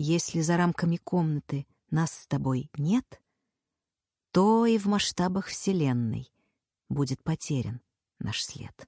Если за рамками комнаты нас с тобой нет, то и в масштабах Вселенной будет потерян наш след.